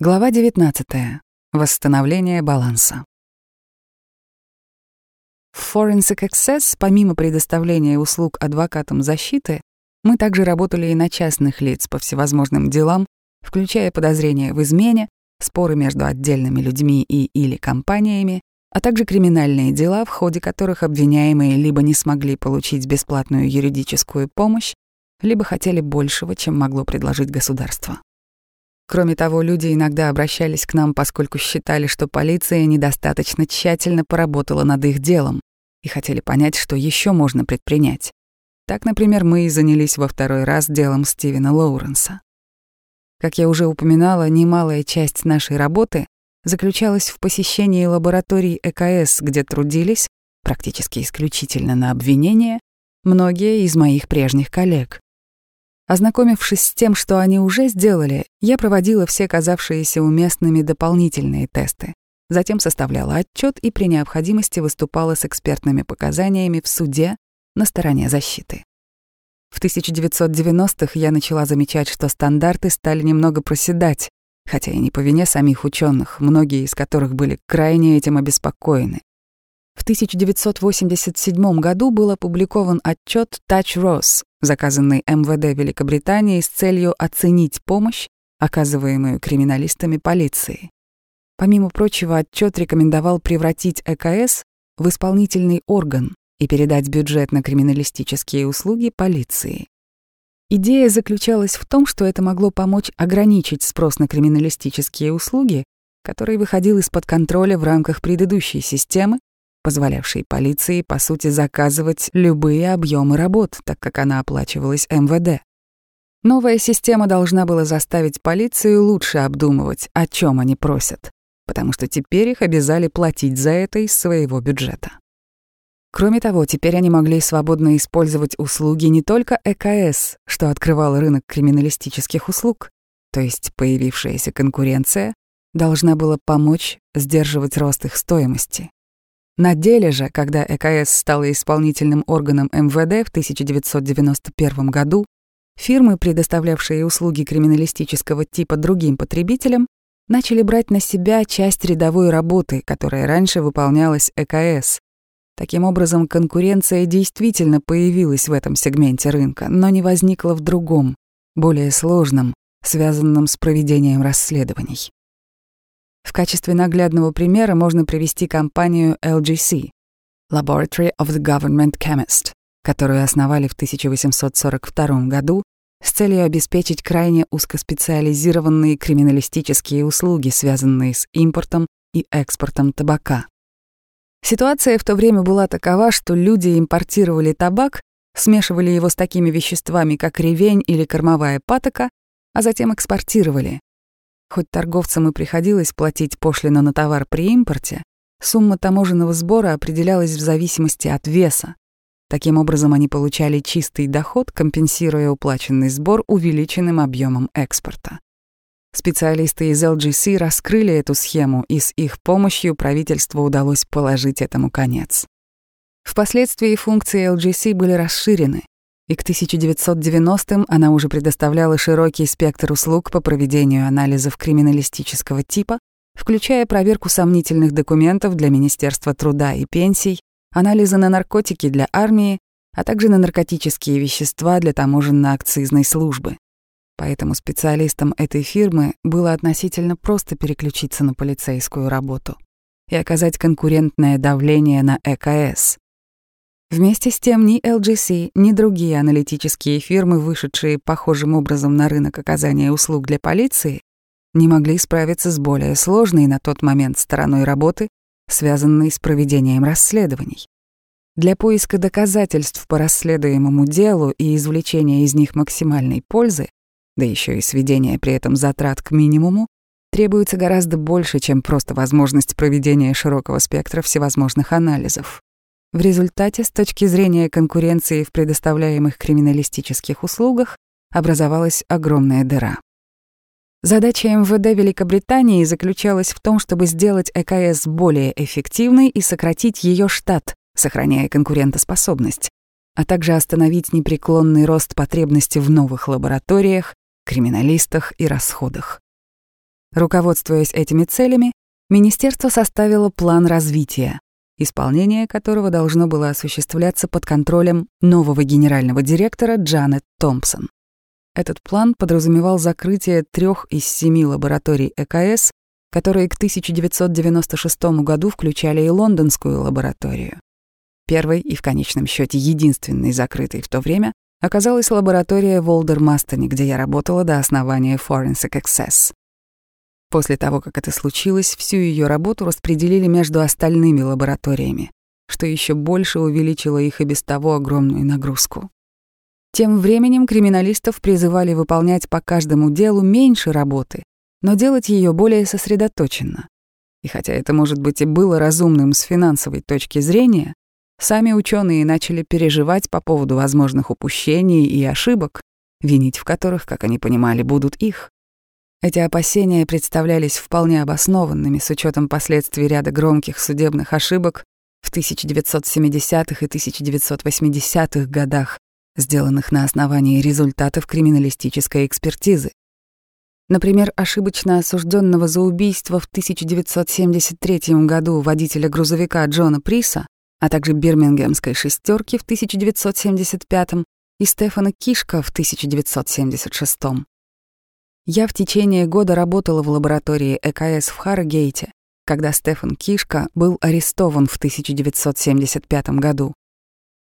Глава 19. Восстановление баланса. В Forensic Access, помимо предоставления услуг адвокатам защиты, мы также работали и на частных лиц по всевозможным делам, включая подозрения в измене, споры между отдельными людьми и или компаниями, а также криминальные дела, в ходе которых обвиняемые либо не смогли получить бесплатную юридическую помощь, либо хотели большего, чем могло предложить государство. Кроме того, люди иногда обращались к нам, поскольку считали, что полиция недостаточно тщательно поработала над их делом и хотели понять, что еще можно предпринять. Так, например, мы и занялись во второй раз делом Стивена Лоуренса. Как я уже упоминала, немалая часть нашей работы заключалась в посещении лабораторий ЭКС, где трудились, практически исключительно на обвинения, многие из моих прежних коллег. Ознакомившись с тем, что они уже сделали, я проводила все казавшиеся уместными дополнительные тесты. Затем составляла отчет и при необходимости выступала с экспертными показаниями в суде на стороне защиты. В 1990-х я начала замечать, что стандарты стали немного проседать, хотя и не по вине самих ученых, многие из которых были крайне этим обеспокоены. В 1987 году был опубликован отчет Touch Ross, заказанный МВД Великобритании с целью оценить помощь, оказываемую криминалистами полиции. Помимо прочего, отчет рекомендовал превратить ЭКС в исполнительный орган и передать бюджет на криминалистические услуги полиции. Идея заключалась в том, что это могло помочь ограничить спрос на криминалистические услуги, который выходил из-под контроля в рамках предыдущей системы позволявшей полиции, по сути, заказывать любые объемы работ, так как она оплачивалась МВД. Новая система должна была заставить полицию лучше обдумывать, о чем они просят, потому что теперь их обязали платить за это из своего бюджета. Кроме того, теперь они могли свободно использовать услуги не только ЭКС, что открывал рынок криминалистических услуг, то есть появившаяся конкуренция должна была помочь сдерживать рост их стоимости. На деле же, когда ЭКС стала исполнительным органом МВД в 1991 году, фирмы, предоставлявшие услуги криминалистического типа другим потребителям, начали брать на себя часть рядовой работы, которая раньше выполнялась ЭКС. Таким образом, конкуренция действительно появилась в этом сегменте рынка, но не возникла в другом, более сложном, связанном с проведением расследований. В качестве наглядного примера можно привести компанию LGC Laboratory of the Government Chemist, которую основали в 1842 году с целью обеспечить крайне узкоспециализированные криминалистические услуги, связанные с импортом и экспортом табака. Ситуация в то время была такова, что люди импортировали табак, смешивали его с такими веществами, как ревень или кормовая патока, а затем экспортировали. Хоть торговцам и приходилось платить пошлину на товар при импорте, сумма таможенного сбора определялась в зависимости от веса. Таким образом, они получали чистый доход, компенсируя уплаченный сбор увеличенным объемом экспорта. Специалисты из LGC раскрыли эту схему, и с их помощью правительству удалось положить этому конец. Впоследствии функции LGC были расширены и к 1990-м она уже предоставляла широкий спектр услуг по проведению анализов криминалистического типа, включая проверку сомнительных документов для Министерства труда и пенсий, анализы на наркотики для армии, а также на наркотические вещества для таможенно-акцизной службы. Поэтому специалистам этой фирмы было относительно просто переключиться на полицейскую работу и оказать конкурентное давление на ЭКС, Вместе с тем ни LGC, ни другие аналитические фирмы, вышедшие похожим образом на рынок оказания услуг для полиции, не могли справиться с более сложной на тот момент стороной работы, связанной с проведением расследований. Для поиска доказательств по расследуемому делу и извлечения из них максимальной пользы, да еще и сведения при этом затрат к минимуму, требуется гораздо больше, чем просто возможность проведения широкого спектра всевозможных анализов. В результате, с точки зрения конкуренции в предоставляемых криминалистических услугах, образовалась огромная дыра. Задача МВД Великобритании заключалась в том, чтобы сделать ЭКС более эффективной и сократить ее штат, сохраняя конкурентоспособность, а также остановить непреклонный рост потребности в новых лабораториях, криминалистах и расходах. Руководствуясь этими целями, министерство составило план развития, исполнение которого должно было осуществляться под контролем нового генерального директора Джанет Томпсон. Этот план подразумевал закрытие трех из семи лабораторий ЭКС, которые к 1996 году включали и лондонскую лабораторию. Первой и в конечном счете единственной закрытой в то время оказалась лаборатория в Олдер-Мастоне, где я работала до основания Forensic Access. После того, как это случилось, всю ее работу распределили между остальными лабораториями, что еще больше увеличило их и без того огромную нагрузку. Тем временем криминалистов призывали выполнять по каждому делу меньше работы, но делать ее более сосредоточенно. И хотя это, может быть, и было разумным с финансовой точки зрения, сами ученые начали переживать по поводу возможных упущений и ошибок, винить в которых, как они понимали, будут их. Эти опасения представлялись вполне обоснованными с учетом последствий ряда громких судебных ошибок в 1970-х и 1980-х годах, сделанных на основании результатов криминалистической экспертизы. Например, ошибочно осужденного за убийство в 1973 году водителя грузовика Джона Приса, а также бирмингемской шестерки в 1975 и Стефана Кишка в 1976. Я в течение года работала в лаборатории ЭКС в Харрогейте, когда Стефан Кишка был арестован в 1975 году.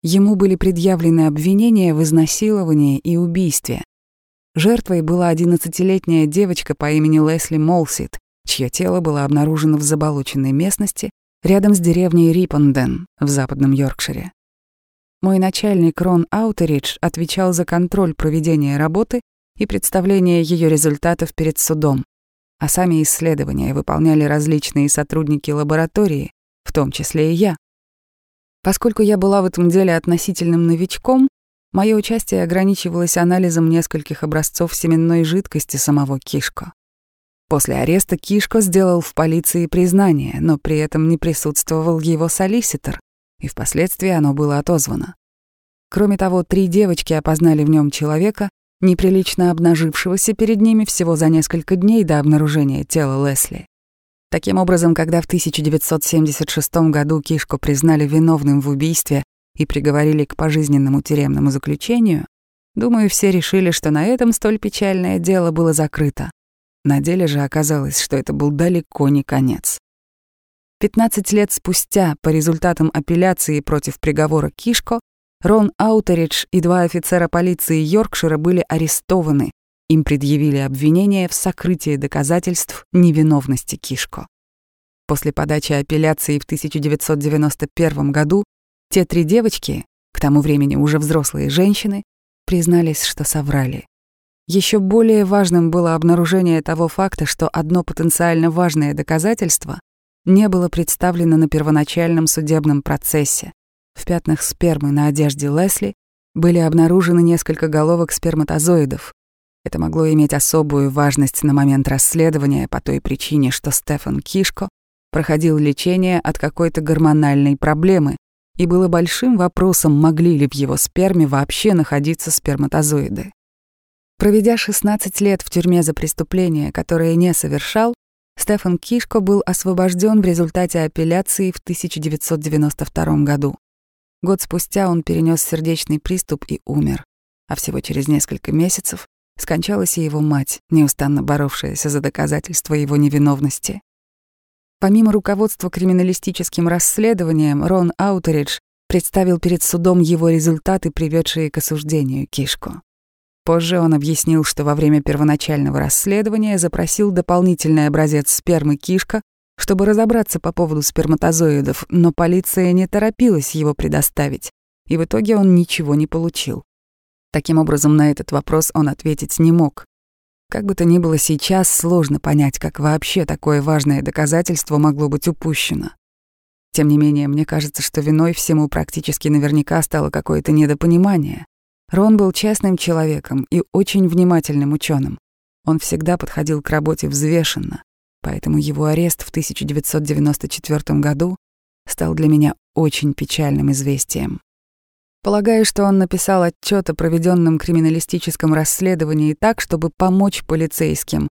Ему были предъявлены обвинения в изнасиловании и убийстве. Жертвой была 11-летняя девочка по имени Лесли Молсит, чье тело было обнаружено в заболоченной местности рядом с деревней Рипонден в западном Йоркшире. Мой начальник Рон Аутеридж отвечал за контроль проведения работы и представление ее результатов перед судом, а сами исследования выполняли различные сотрудники лаборатории, в том числе и я. Поскольку я была в этом деле относительным новичком, мое участие ограничивалось анализом нескольких образцов семенной жидкости самого Кишко. После ареста Кишко сделал в полиции признание, но при этом не присутствовал его солиситор, и впоследствии оно было отозвано. Кроме того, три девочки опознали в нем человека, неприлично обнажившегося перед ними всего за несколько дней до обнаружения тела Лесли. Таким образом, когда в 1976 году Кишко признали виновным в убийстве и приговорили к пожизненному тюремному заключению, думаю, все решили, что на этом столь печальное дело было закрыто. На деле же оказалось, что это был далеко не конец. 15 лет спустя, по результатам апелляции против приговора Кишко, Рон Аутеридж и два офицера полиции Йоркшира были арестованы. Им предъявили обвинение в сокрытии доказательств невиновности Кишко. После подачи апелляции в 1991 году те три девочки, к тому времени уже взрослые женщины, признались, что соврали. Еще более важным было обнаружение того факта, что одно потенциально важное доказательство не было представлено на первоначальном судебном процессе. В пятнах спермы на одежде Лесли были обнаружены несколько головок сперматозоидов. Это могло иметь особую важность на момент расследования по той причине, что Стефан Кишко проходил лечение от какой-то гормональной проблемы, и было большим вопросом, могли ли в его сперме вообще находиться сперматозоиды. Проведя 16 лет в тюрьме за преступление, которое не совершал, Стефан Кишко был освобожден в результате апелляции в 1992 году. Год спустя он перенес сердечный приступ и умер, а всего через несколько месяцев скончалась и его мать, неустанно боровшаяся за доказательство его невиновности. Помимо руководства криминалистическим расследованием, Рон Аутеридж представил перед судом его результаты, приведшие к осуждению Кишку. Позже он объяснил, что во время первоначального расследования запросил дополнительный образец спермы Кишка чтобы разобраться по поводу сперматозоидов, но полиция не торопилась его предоставить, и в итоге он ничего не получил. Таким образом, на этот вопрос он ответить не мог. Как бы то ни было сейчас, сложно понять, как вообще такое важное доказательство могло быть упущено. Тем не менее, мне кажется, что виной всему практически наверняка стало какое-то недопонимание. Рон был честным человеком и очень внимательным ученым. Он всегда подходил к работе взвешенно, поэтому его арест в 1994 году стал для меня очень печальным известием. Полагаю, что он написал отчет о проведенном криминалистическом расследовании так, чтобы помочь полицейским,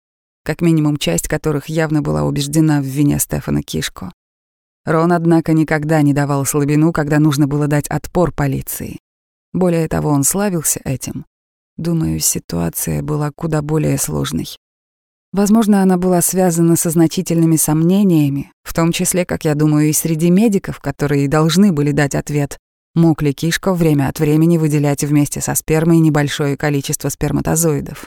как минимум часть которых явно была убеждена в вине Стефана Кишко. Рон, однако, никогда не давал слабину, когда нужно было дать отпор полиции. Более того, он славился этим. Думаю, ситуация была куда более сложной. Возможно, она была связана со значительными сомнениями, в том числе, как я думаю, и среди медиков, которые должны были дать ответ, мог ли кишка время от времени выделять вместе со спермой небольшое количество сперматозоидов.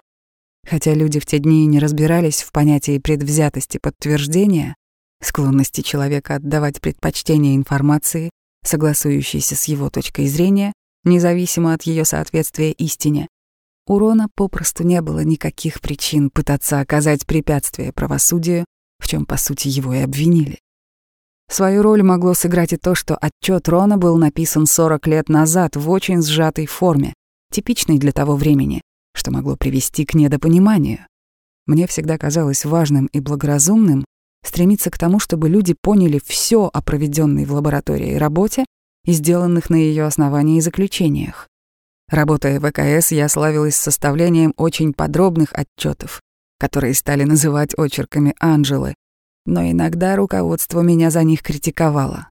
Хотя люди в те дни не разбирались в понятии предвзятости подтверждения, склонности человека отдавать предпочтение информации, согласующейся с его точкой зрения, независимо от ее соответствия истине, у Рона попросту не было никаких причин пытаться оказать препятствие правосудию, в чем по сути, его и обвинили. Свою роль могло сыграть и то, что отчет Рона был написан 40 лет назад в очень сжатой форме, типичной для того времени, что могло привести к недопониманию. Мне всегда казалось важным и благоразумным стремиться к тому, чтобы люди поняли все о проведенной в лаборатории работе и сделанных на ее основании заключениях. Работая в ВКС, я славилась составлением очень подробных отчетов, которые стали называть очерками Анжелы, но иногда руководство меня за них критиковало.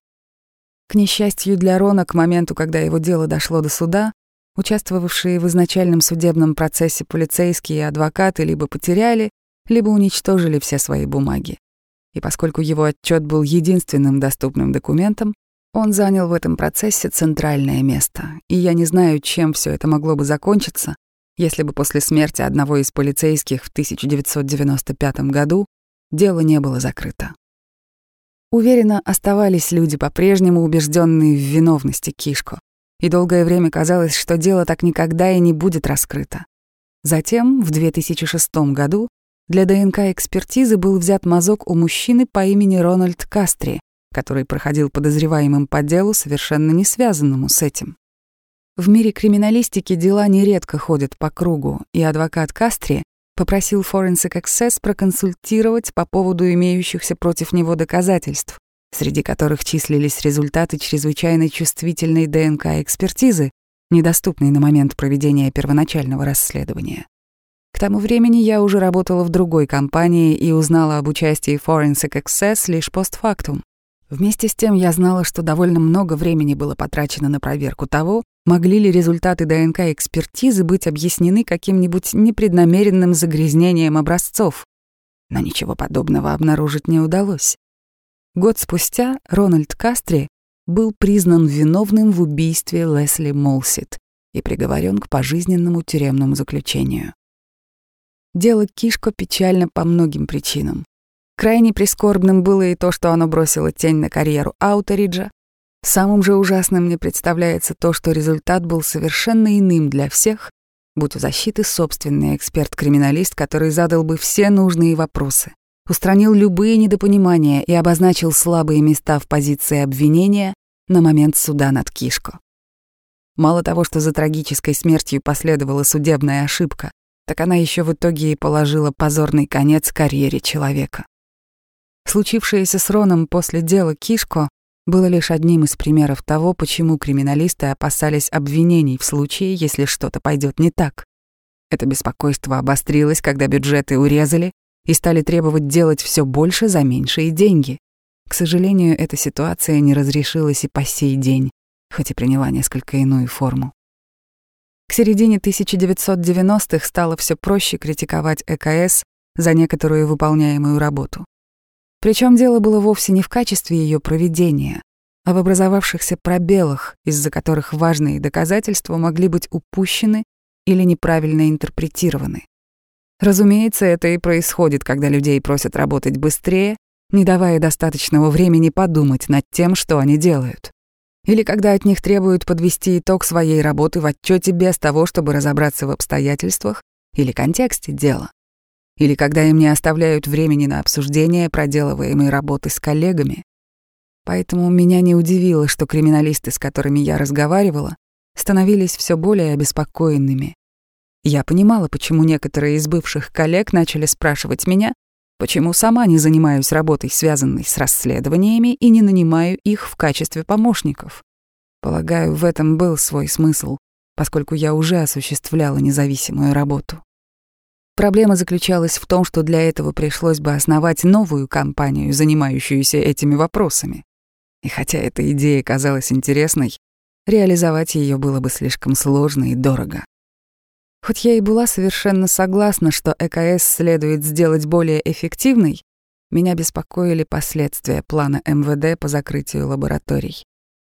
К несчастью для Рона, к моменту, когда его дело дошло до суда, участвовавшие в изначальном судебном процессе полицейские и адвокаты либо потеряли, либо уничтожили все свои бумаги. И поскольку его отчет был единственным доступным документом, он занял в этом процессе центральное место, и я не знаю, чем все это могло бы закончиться, если бы после смерти одного из полицейских в 1995 году дело не было закрыто. Уверенно оставались люди по-прежнему убежденные в виновности Кишко, и долгое время казалось, что дело так никогда и не будет раскрыто. Затем, в 2006 году, для ДНК-экспертизы был взят мазок у мужчины по имени Рональд Кастри, который проходил подозреваемым по делу, совершенно не связанному с этим. В мире криминалистики дела нередко ходят по кругу, и адвокат Кастри попросил Forensic Access проконсультировать по поводу имеющихся против него доказательств, среди которых числились результаты чрезвычайно чувствительной ДНК-экспертизы, недоступной на момент проведения первоначального расследования. К тому времени я уже работала в другой компании и узнала об участии Forensic Access лишь постфактум. Вместе с тем я знала, что довольно много времени было потрачено на проверку того, могли ли результаты ДНК-экспертизы быть объяснены каким-нибудь непреднамеренным загрязнением образцов. Но ничего подобного обнаружить не удалось. Год спустя Рональд Кастри был признан виновным в убийстве Лесли Молсит и приговорен к пожизненному тюремному заключению. Дело Кишко печально по многим причинам. Крайне прискорбным было и то, что оно бросило тень на карьеру Аутериджа. Самым же ужасным мне представляется то, что результат был совершенно иным для всех, будь у защиты собственный эксперт-криминалист, который задал бы все нужные вопросы, устранил любые недопонимания и обозначил слабые места в позиции обвинения на момент суда над Кишко. Мало того, что за трагической смертью последовала судебная ошибка, так она еще в итоге и положила позорный конец карьере человека. Случившееся с Роном после дела Кишко было лишь одним из примеров того, почему криминалисты опасались обвинений в случае, если что-то пойдет не так. Это беспокойство обострилось, когда бюджеты урезали и стали требовать делать все больше за меньшие деньги. К сожалению, эта ситуация не разрешилась и по сей день, хоть и приняла несколько иную форму. К середине 1990-х стало все проще критиковать ЭКС за некоторую выполняемую работу. Причем дело было вовсе не в качестве ее проведения, а в образовавшихся пробелах, из-за которых важные доказательства могли быть упущены или неправильно интерпретированы. Разумеется, это и происходит, когда людей просят работать быстрее, не давая достаточного времени подумать над тем, что они делают. Или когда от них требуют подвести итог своей работы в отчете без того, чтобы разобраться в обстоятельствах или контексте дела или когда им не оставляют времени на обсуждение проделываемой работы с коллегами. Поэтому меня не удивило, что криминалисты, с которыми я разговаривала, становились все более обеспокоенными. Я понимала, почему некоторые из бывших коллег начали спрашивать меня, почему сама не занимаюсь работой, связанной с расследованиями, и не нанимаю их в качестве помощников. Полагаю, в этом был свой смысл, поскольку я уже осуществляла независимую работу. Проблема заключалась в том, что для этого пришлось бы основать новую компанию, занимающуюся этими вопросами. И хотя эта идея казалась интересной, реализовать ее было бы слишком сложно и дорого. Хоть я и была совершенно согласна, что ЭКС следует сделать более эффективной, меня беспокоили последствия плана МВД по закрытию лабораторий.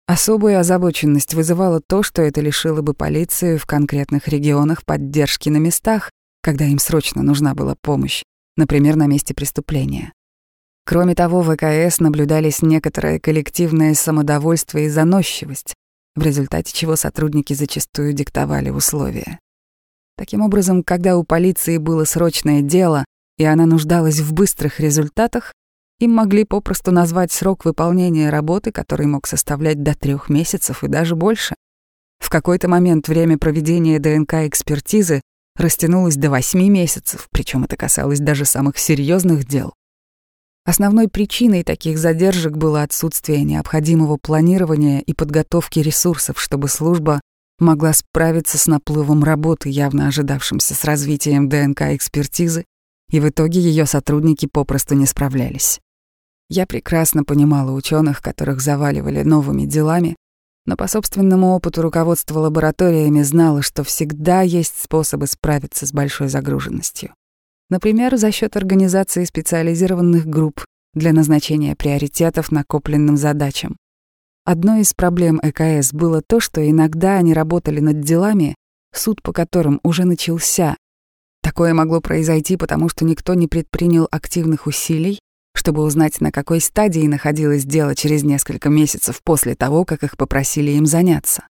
Особую озабоченность вызывало то, что это лишило бы полицию в конкретных регионах поддержки на местах, когда им срочно нужна была помощь, например, на месте преступления. Кроме того, в ВКС наблюдались некоторое коллективное самодовольство и заносчивость, в результате чего сотрудники зачастую диктовали условия. Таким образом, когда у полиции было срочное дело, и она нуждалась в быстрых результатах, им могли попросту назвать срок выполнения работы, который мог составлять до трех месяцев и даже больше. В какой-то момент время проведения ДНК-экспертизы растянулось до восьми месяцев, причем это касалось даже самых серьезных дел. Основной причиной таких задержек было отсутствие необходимого планирования и подготовки ресурсов, чтобы служба могла справиться с наплывом работы, явно ожидавшимся с развитием ДНК-экспертизы, и в итоге ее сотрудники попросту не справлялись. Я прекрасно понимала ученых, которых заваливали новыми делами, но по собственному опыту руководства лабораториями знала, что всегда есть способы справиться с большой загруженностью. Например, за счет организации специализированных групп для назначения приоритетов накопленным задачам. Одной из проблем ЭКС было то, что иногда они работали над делами, суд по которым уже начался. Такое могло произойти, потому что никто не предпринял активных усилий, чтобы узнать, на какой стадии находилось дело через несколько месяцев после того, как их попросили им заняться.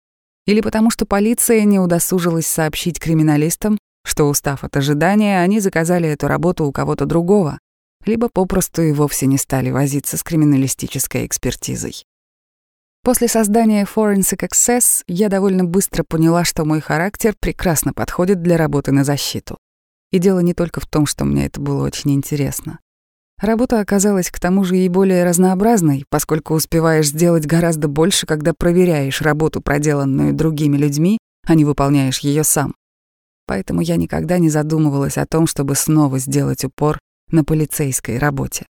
Или потому что полиция не удосужилась сообщить криминалистам, что, устав от ожидания, они заказали эту работу у кого-то другого, либо попросту и вовсе не стали возиться с криминалистической экспертизой. После создания Forensic Access я довольно быстро поняла, что мой характер прекрасно подходит для работы на защиту. И дело не только в том, что мне это было очень интересно. Работа оказалась к тому же и более разнообразной, поскольку успеваешь сделать гораздо больше, когда проверяешь работу, проделанную другими людьми, а не выполняешь ее сам. Поэтому я никогда не задумывалась о том, чтобы снова сделать упор на полицейской работе.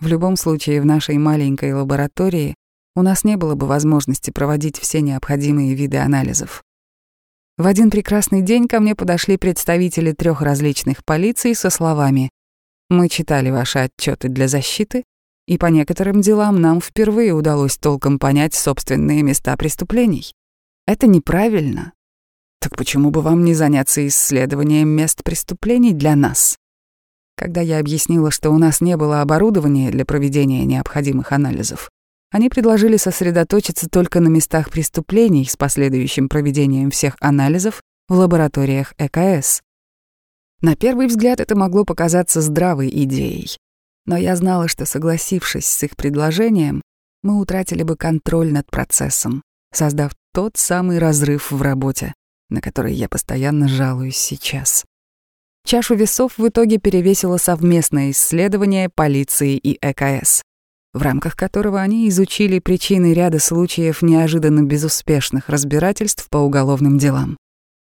В любом случае, в нашей маленькой лаборатории у нас не было бы возможности проводить все необходимые виды анализов. В один прекрасный день ко мне подошли представители трех различных полиций со словами мы читали ваши отчеты для защиты, и по некоторым делам нам впервые удалось толком понять собственные места преступлений. Это неправильно. Так почему бы вам не заняться исследованием мест преступлений для нас? Когда я объяснила, что у нас не было оборудования для проведения необходимых анализов, они предложили сосредоточиться только на местах преступлений с последующим проведением всех анализов в лабораториях ЭКС. На первый взгляд это могло показаться здравой идеей. Но я знала, что, согласившись с их предложением, мы утратили бы контроль над процессом, создав тот самый разрыв в работе, на который я постоянно жалуюсь сейчас. Чашу весов в итоге перевесило совместное исследование полиции и ЭКС, в рамках которого они изучили причины ряда случаев неожиданно безуспешных разбирательств по уголовным делам.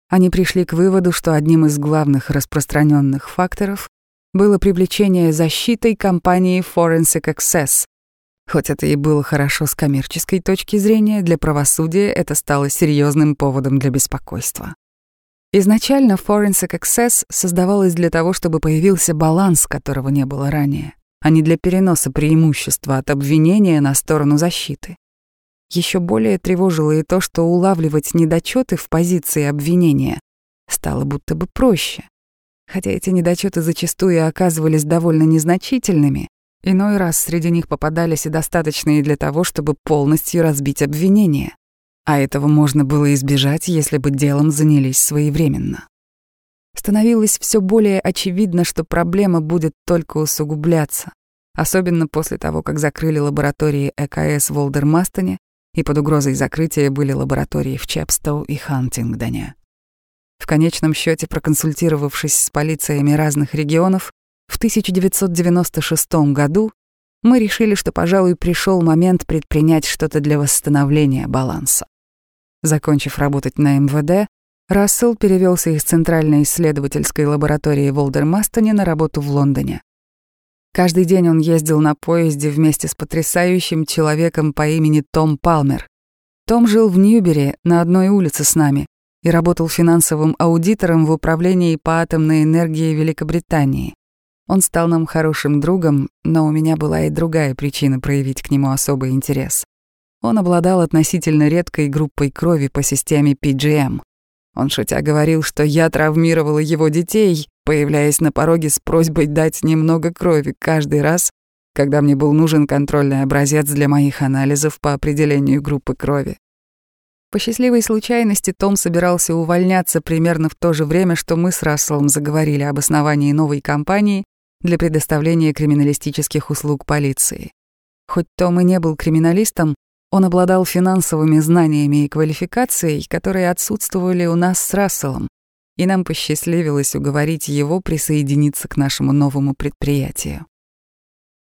Они пришли к выводу, что одним из главных распространенных факторов было привлечение защитой компании Forensic Access. Хоть это и было хорошо с коммерческой точки зрения, для правосудия это стало серьезным поводом для беспокойства. Изначально Forensic Access создавалась для того, чтобы появился баланс, которого не было ранее, а не для переноса преимущества от обвинения на сторону защиты. Еще более тревожило и то, что улавливать недочеты в позиции обвинения стало будто бы проще. Хотя эти недочеты зачастую оказывались довольно незначительными, иной раз среди них попадались и достаточные для того, чтобы полностью разбить обвинение. А этого можно было избежать, если бы делом занялись своевременно. Становилось все более очевидно, что проблема будет только усугубляться, особенно после того, как закрыли лаборатории ЭКС в Волдермастоне и под угрозой закрытия были лаборатории в Чепстоу и Хантингдоне. В конечном счете, проконсультировавшись с полициями разных регионов, в 1996 году мы решили, что, пожалуй, пришел момент предпринять что-то для восстановления баланса. Закончив работать на МВД, Рассел перевелся из Центральной исследовательской лаборатории в Олдермастоне на работу в Лондоне. Каждый день он ездил на поезде вместе с потрясающим человеком по имени Том Палмер. Том жил в Ньюбери на одной улице с нами и работал финансовым аудитором в управлении по атомной энергии Великобритании. Он стал нам хорошим другом, но у меня была и другая причина проявить к нему особый интерес. Он обладал относительно редкой группой крови по системе PGM. Он шутя говорил, что я травмировала его детей, появляясь на пороге с просьбой дать немного крови каждый раз, когда мне был нужен контрольный образец для моих анализов по определению группы крови. По счастливой случайности Том собирался увольняться примерно в то же время, что мы с Расселом заговорили об основании новой компании для предоставления криминалистических услуг полиции. Хоть Том и не был криминалистом, он обладал финансовыми знаниями и квалификацией, которые отсутствовали у нас с Расселом, и нам посчастливилось уговорить его присоединиться к нашему новому предприятию.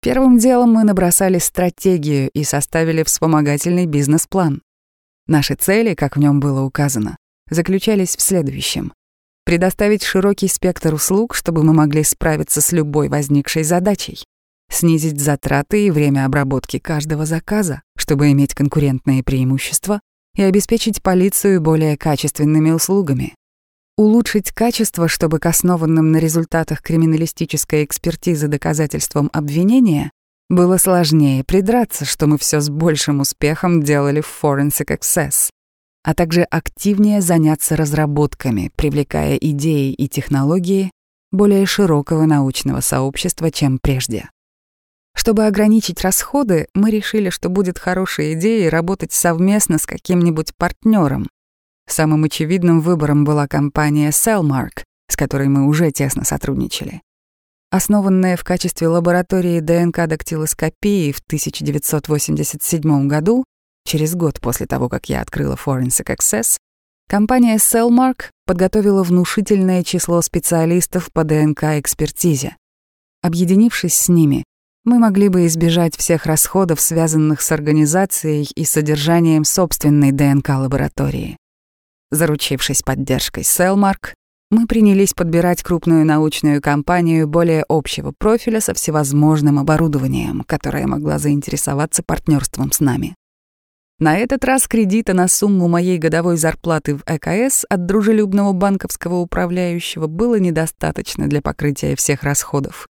Первым делом мы набросали стратегию и составили вспомогательный бизнес-план. Наши цели, как в нем было указано, заключались в следующем. Предоставить широкий спектр услуг, чтобы мы могли справиться с любой возникшей задачей. Снизить затраты и время обработки каждого заказа, чтобы иметь конкурентные преимущества и обеспечить полицию более качественными услугами, Улучшить качество, чтобы к основанным на результатах криминалистической экспертизы доказательствам обвинения было сложнее придраться, что мы все с большим успехом делали в Forensic Access, а также активнее заняться разработками, привлекая идеи и технологии более широкого научного сообщества, чем прежде. Чтобы ограничить расходы, мы решили, что будет хорошей идеей работать совместно с каким-нибудь партнером, Самым очевидным выбором была компания Cellmark, с которой мы уже тесно сотрудничали. Основанная в качестве лаборатории ДНК-дактилоскопии в 1987 году, через год после того, как я открыла Forensic Access, компания Cellmark подготовила внушительное число специалистов по ДНК-экспертизе. Объединившись с ними, мы могли бы избежать всех расходов, связанных с организацией и содержанием собственной ДНК-лаборатории. Заручившись поддержкой Селмарк, мы принялись подбирать крупную научную компанию более общего профиля со всевозможным оборудованием, которое могла заинтересоваться партнерством с нами. На этот раз кредита на сумму моей годовой зарплаты в ЭКС от дружелюбного банковского управляющего было недостаточно для покрытия всех расходов,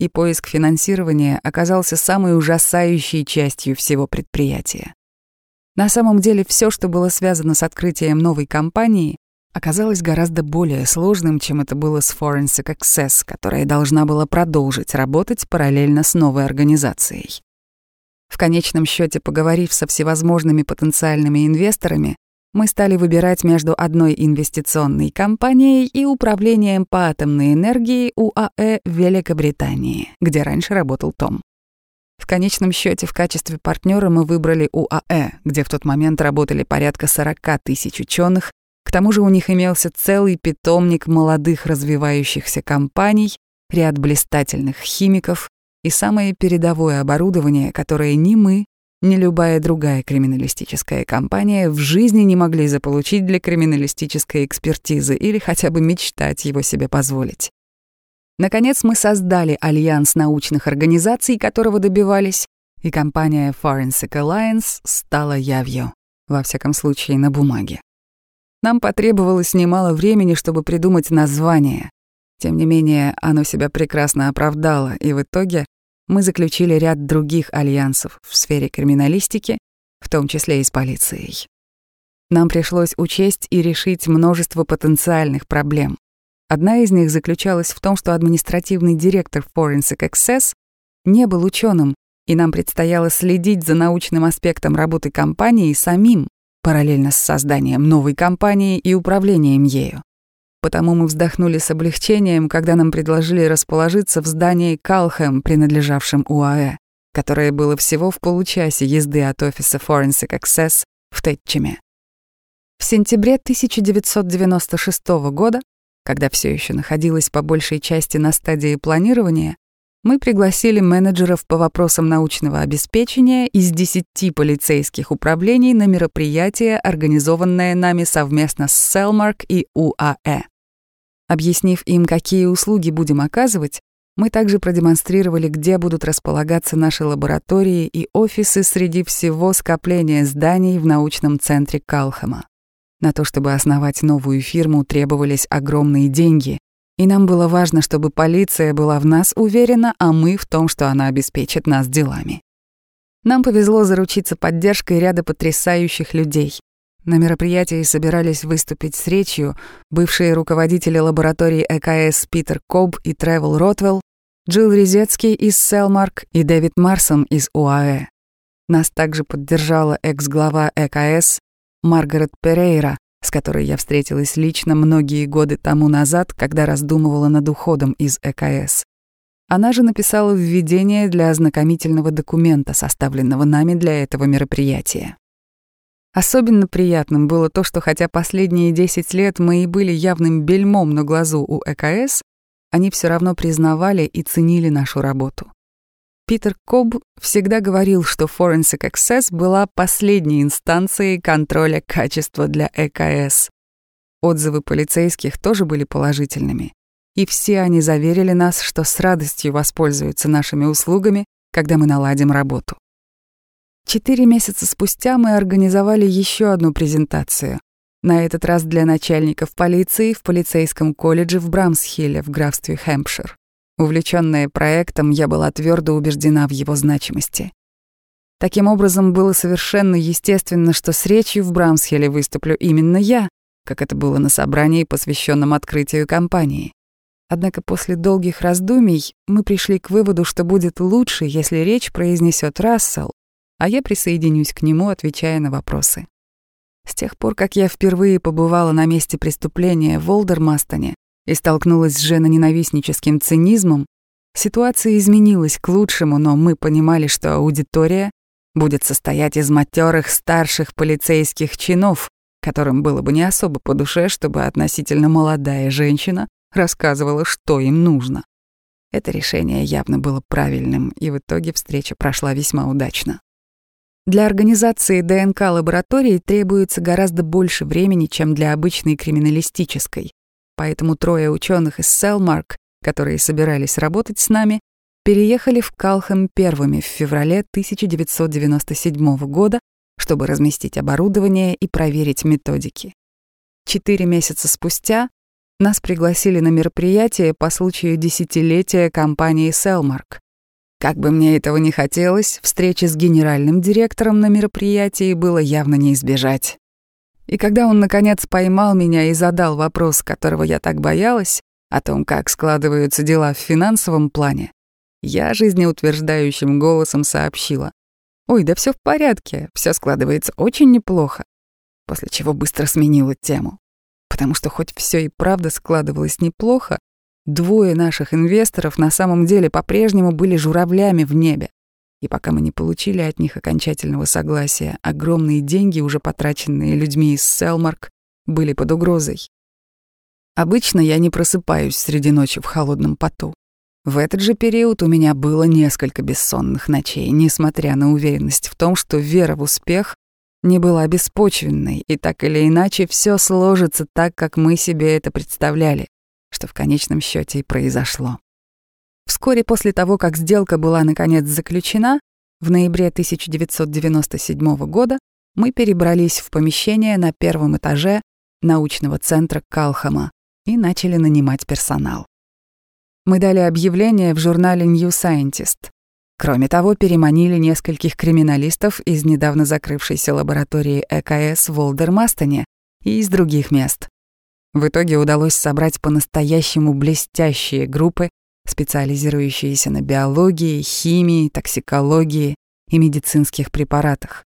и поиск финансирования оказался самой ужасающей частью всего предприятия. На самом деле все, что было связано с открытием новой компании, оказалось гораздо более сложным, чем это было с Forensic Access, которая должна была продолжить работать параллельно с новой организацией. В конечном счете, поговорив со всевозможными потенциальными инвесторами, мы стали выбирать между одной инвестиционной компанией и управлением по атомной энергии УАЭ в Великобритании, где раньше работал Том. В конечном счете в качестве партнера мы выбрали УАЭ, где в тот момент работали порядка 40 тысяч ученых. К тому же у них имелся целый питомник молодых развивающихся компаний, ряд блистательных химиков и самое передовое оборудование, которое ни мы, ни любая другая криминалистическая компания в жизни не могли заполучить для криминалистической экспертизы или хотя бы мечтать его себе позволить. Наконец мы создали альянс научных организаций, которого добивались, и компания Forensic Alliance стала явью, во всяком случае на бумаге. Нам потребовалось немало времени, чтобы придумать название. Тем не менее, оно себя прекрасно оправдало, и в итоге мы заключили ряд других альянсов в сфере криминалистики, в том числе и с полицией. Нам пришлось учесть и решить множество потенциальных проблем. Одна из них заключалась в том, что административный директор Forensic Access не был ученым, и нам предстояло следить за научным аспектом работы компании самим, параллельно с созданием новой компании и управлением ею. Потому мы вздохнули с облегчением, когда нам предложили расположиться в здании Калхэм, принадлежавшем УАЭ, которое было всего в получасе езды от офиса Forensic Access в Тэтчеме. В сентябре 1996 года когда все еще находилась по большей части на стадии планирования, мы пригласили менеджеров по вопросам научного обеспечения из 10 полицейских управлений на мероприятие, организованное нами совместно с Cellmark и УАЭ. Объяснив им, какие услуги будем оказывать, мы также продемонстрировали, где будут располагаться наши лаборатории и офисы среди всего скопления зданий в научном центре Калхама. На то, чтобы основать новую фирму, требовались огромные деньги, и нам было важно, чтобы полиция была в нас уверена, а мы в том, что она обеспечит нас делами. Нам повезло заручиться поддержкой ряда потрясающих людей. На мероприятии собирались выступить с речью бывшие руководители лаборатории ЭКС Питер Коб и Тревел Ротвелл, Джилл Резецкий из Селмарк и Дэвид Марсон из УАЭ. Нас также поддержала экс-глава ЭКС Маргарет Перейра, с которой я встретилась лично многие годы тому назад, когда раздумывала над уходом из ЭКС. Она же написала введение для ознакомительного документа, составленного нами для этого мероприятия. Особенно приятным было то, что хотя последние 10 лет мы и были явным бельмом на глазу у ЭКС, они все равно признавали и ценили нашу работу. Питер Коб всегда говорил, что Forensic Access была последней инстанцией контроля качества для ЭКС. Отзывы полицейских тоже были положительными, и все они заверили нас, что с радостью воспользуются нашими услугами, когда мы наладим работу. Четыре месяца спустя мы организовали еще одну презентацию, на этот раз для начальников полиции в полицейском колледже в Брамсхилле в графстве Хэмпшир. Увлечённая проектом, я была твердо убеждена в его значимости. Таким образом, было совершенно естественно, что с речью в Брамсхеле выступлю именно я, как это было на собрании, посвященном открытию компании. Однако после долгих раздумий мы пришли к выводу, что будет лучше, если речь произнесет Рассел, а я присоединюсь к нему, отвечая на вопросы. С тех пор, как я впервые побывала на месте преступления в Олдермастоне, и столкнулась с женоненавистническим цинизмом, ситуация изменилась к лучшему, но мы понимали, что аудитория будет состоять из матерых старших полицейских чинов, которым было бы не особо по душе, чтобы относительно молодая женщина рассказывала, что им нужно. Это решение явно было правильным, и в итоге встреча прошла весьма удачно. Для организации ДНК-лаборатории требуется гораздо больше времени, чем для обычной криминалистической. Поэтому трое ученых из Селмарк, которые собирались работать с нами, переехали в Калхэм первыми в феврале 1997 года, чтобы разместить оборудование и проверить методики. Четыре месяца спустя нас пригласили на мероприятие по случаю десятилетия компании Селмарк. Как бы мне этого не хотелось, встречи с генеральным директором на мероприятии было явно не избежать. И когда он, наконец, поймал меня и задал вопрос, которого я так боялась, о том, как складываются дела в финансовом плане, я жизнеутверждающим голосом сообщила. «Ой, да все в порядке, все складывается очень неплохо», после чего быстро сменила тему. Потому что хоть все и правда складывалось неплохо, двое наших инвесторов на самом деле по-прежнему были журавлями в небе. И пока мы не получили от них окончательного согласия, огромные деньги, уже потраченные людьми из Селмарк, были под угрозой. Обычно я не просыпаюсь среди ночи в холодном поту. В этот же период у меня было несколько бессонных ночей, несмотря на уверенность в том, что вера в успех не была беспочвенной, и так или иначе все сложится так, как мы себе это представляли, что в конечном счете и произошло. Вскоре после того, как сделка была наконец заключена, в ноябре 1997 года мы перебрались в помещение на первом этаже научного центра Калхама и начали нанимать персонал. Мы дали объявление в журнале New Scientist. Кроме того, переманили нескольких криминалистов из недавно закрывшейся лаборатории ЭКС в Олдермастоне и из других мест. В итоге удалось собрать по-настоящему блестящие группы специализирующиеся на биологии, химии, токсикологии и медицинских препаратах.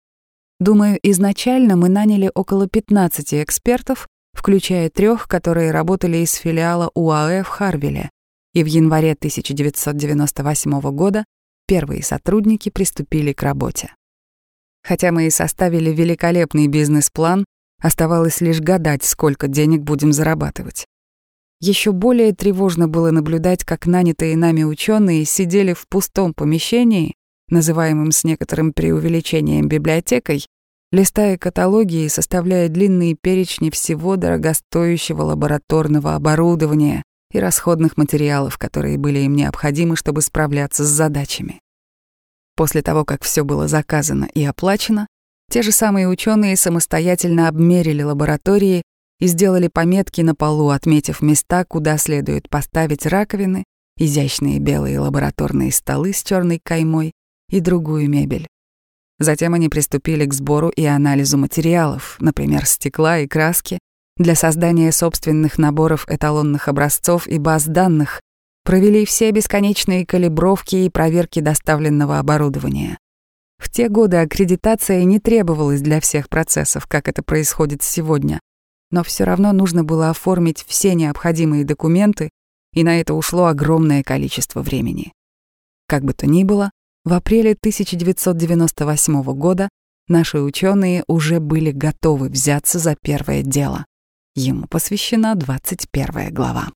Думаю, изначально мы наняли около 15 экспертов, включая трех, которые работали из филиала УАЭ в Харвиле, и в январе 1998 года первые сотрудники приступили к работе. Хотя мы и составили великолепный бизнес-план, оставалось лишь гадать, сколько денег будем зарабатывать. Еще более тревожно было наблюдать, как нанятые нами ученые сидели в пустом помещении, называемым с некоторым преувеличением библиотекой, листая каталоги и составляя длинные перечни всего дорогостоящего лабораторного оборудования и расходных материалов, которые были им необходимы, чтобы справляться с задачами. После того, как все было заказано и оплачено, те же самые ученые самостоятельно обмерили лаборатории и сделали пометки на полу, отметив места, куда следует поставить раковины, изящные белые лабораторные столы с черной каймой и другую мебель. Затем они приступили к сбору и анализу материалов, например, стекла и краски, для создания собственных наборов эталонных образцов и баз данных, провели все бесконечные калибровки и проверки доставленного оборудования. В те годы аккредитация не требовалась для всех процессов, как это происходит сегодня, но все равно нужно было оформить все необходимые документы, и на это ушло огромное количество времени. Как бы то ни было, в апреле 1998 года наши ученые уже были готовы взяться за первое дело. Ему посвящена 21 глава.